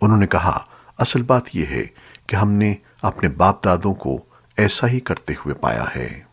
انہوں نے کہا، اصل بات یہ ہے کہ ہم نے اپنے باپ دادوں کو ایسا ہی کرتے ہوئے پایا ہے۔